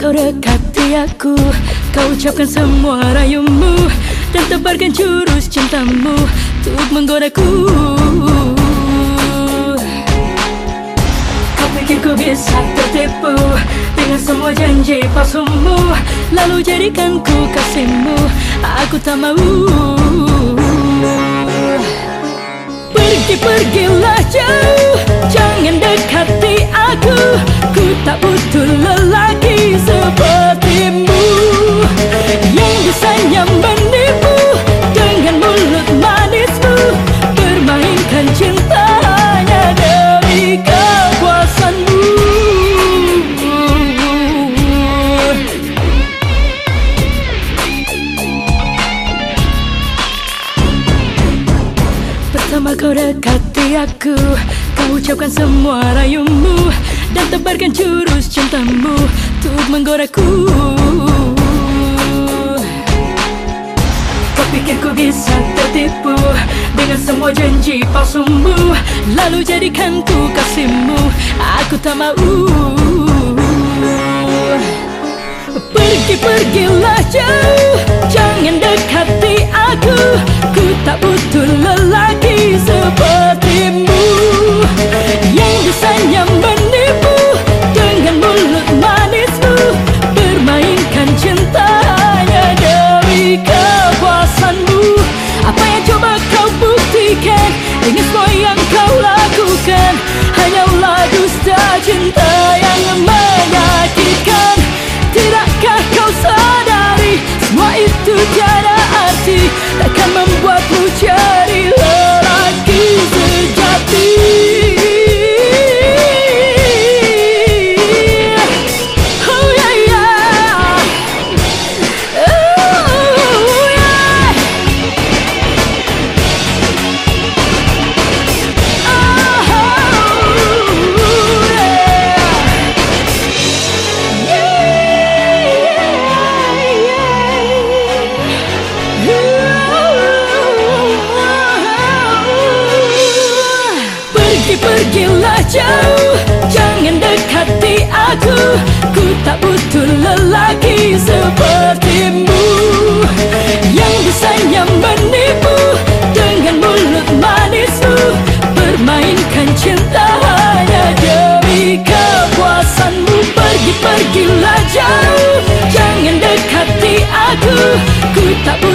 Kau dekati aku. Kau ucapkan semua rayumu Dan tebarkan jurus cintamu Untuk menggodaku. Kau pikir ku bisa tertipu Dengan semua janji palsumu? Lalu jadikan ku kasihmu. Aku tak mau kau dekati aku. Kau ucapkan semua rayumu Dan tebarkan jurus cintamu Untuk menggodaku Kau pikir ku bisa tertipu Dengan semua janji palsumu? Lalu jadikan ku kasihmu. Aku tak mau. Pergi-pergilah jauh. Jangan dekati aku. Ku tak jauh. Jangan dekati aku. Ku tak butuh lelaki sepertimu. Yang bisanya menipu Dengan mulut manismu. Bermainkan cinta hanya demi kepuasanmu. Pergi-pergilah jauh. Jangan dekati aku. Ku tak butuh